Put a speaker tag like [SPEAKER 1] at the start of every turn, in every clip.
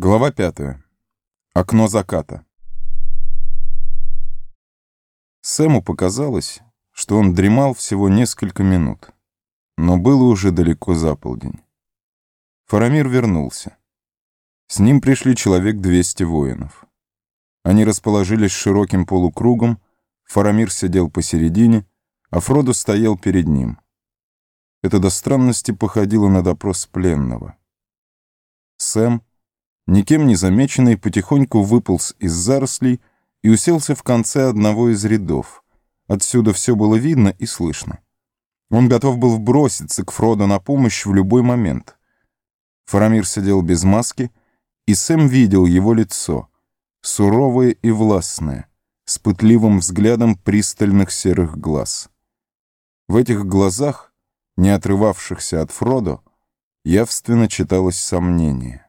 [SPEAKER 1] Глава пятая. Окно заката. Сэму показалось, что он дремал всего несколько минут, но было уже далеко за полдень. Фарамир вернулся. С ним пришли человек 200 воинов. Они расположились широким полукругом, Фарамир сидел посередине, а Фродо стоял перед ним. Это до странности походило на допрос пленного. Сэм никем не замеченный, потихоньку выполз из зарослей и уселся в конце одного из рядов. Отсюда все было видно и слышно. Он готов был броситься к Фродо на помощь в любой момент. Фарамир сидел без маски, и Сэм видел его лицо, суровое и властное, с пытливым взглядом пристальных серых глаз. В этих глазах, не отрывавшихся от Фродо, явственно читалось сомнение.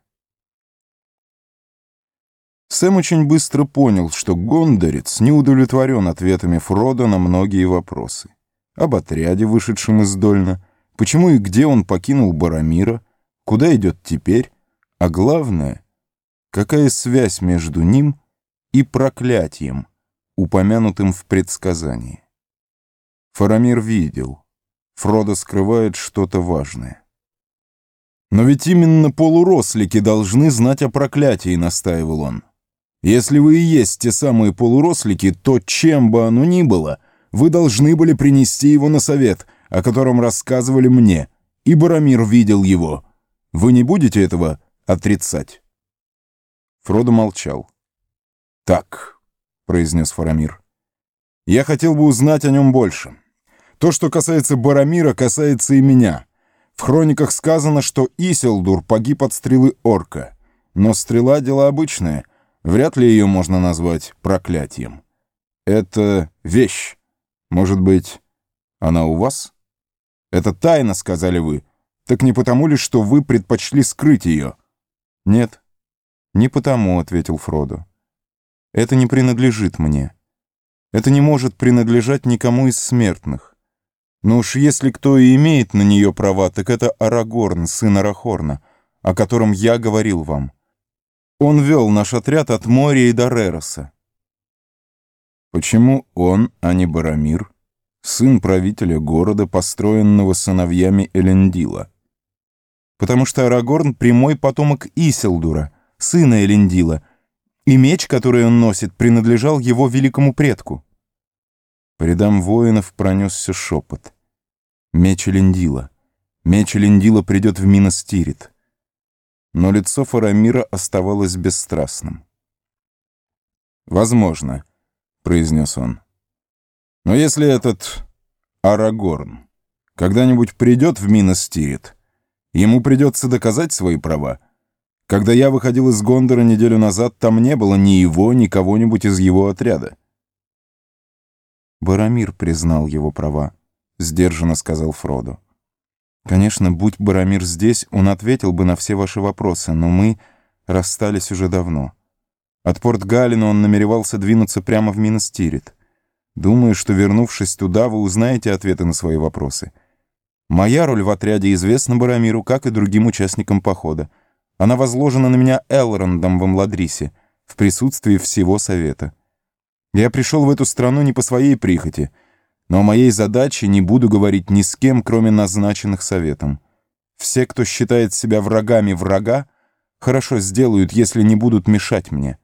[SPEAKER 1] Сэм очень быстро понял, что Гондорец не удовлетворен ответами Фрода на многие вопросы. Об отряде, вышедшем из Дольна, почему и где он покинул Барамира, куда идет теперь, а главное, какая связь между ним и проклятием, упомянутым в предсказании. Фарамир видел, Фродо скрывает что-то важное. «Но ведь именно полурослики должны знать о проклятии», — настаивал он. Если вы и есть те самые полурослики, то чем бы оно ни было, вы должны были принести его на совет, о котором рассказывали мне, и Барамир видел его. Вы не будете этого отрицать?» Фродо молчал. «Так», — произнес Фарамир, — «я хотел бы узнать о нем больше. То, что касается Барамира, касается и меня. В хрониках сказано, что Исилдур погиб от стрелы орка. Но стрела — дело обычное, Вряд ли ее можно назвать проклятием. Это вещь. Может быть, она у вас? Это тайна, сказали вы. Так не потому ли, что вы предпочли скрыть ее? Нет, не потому, ответил Фродо. Это не принадлежит мне. Это не может принадлежать никому из смертных. Но уж если кто и имеет на нее права, так это Арагорн, сын Арахорна, о котором я говорил вам. Он вел наш отряд от моря и до Рероса. Почему он, а не Барамир, сын правителя города, построенного сыновьями Элендила? Потому что Арагорн — прямой потомок Исилдура, сына Элендила, и меч, который он носит, принадлежал его великому предку. По рядам воинов пронесся шепот. Меч Элендила. Меч Элендила придет в Миностирит но лицо Фарамира оставалось бесстрастным. «Возможно», — произнес он. «Но если этот Арагорн когда-нибудь придет в Миностирит, ему придется доказать свои права. Когда я выходил из Гондора неделю назад, там не было ни его, ни кого-нибудь из его отряда». «Барамир признал его права», — сдержанно сказал Фродо. Конечно, будь Барамир здесь, он ответил бы на все ваши вопросы, но мы расстались уже давно. От порт Галина он намеревался двинуться прямо в Миностирит. Думаю, что, вернувшись туда, вы узнаете ответы на свои вопросы. Моя роль в отряде известна Барамиру, как и другим участникам похода. Она возложена на меня Элрондом в Амладрисе, в присутствии всего совета. Я пришел в эту страну не по своей прихоти — но о моей задаче не буду говорить ни с кем, кроме назначенных советом. Все, кто считает себя врагами врага, хорошо сделают, если не будут мешать мне.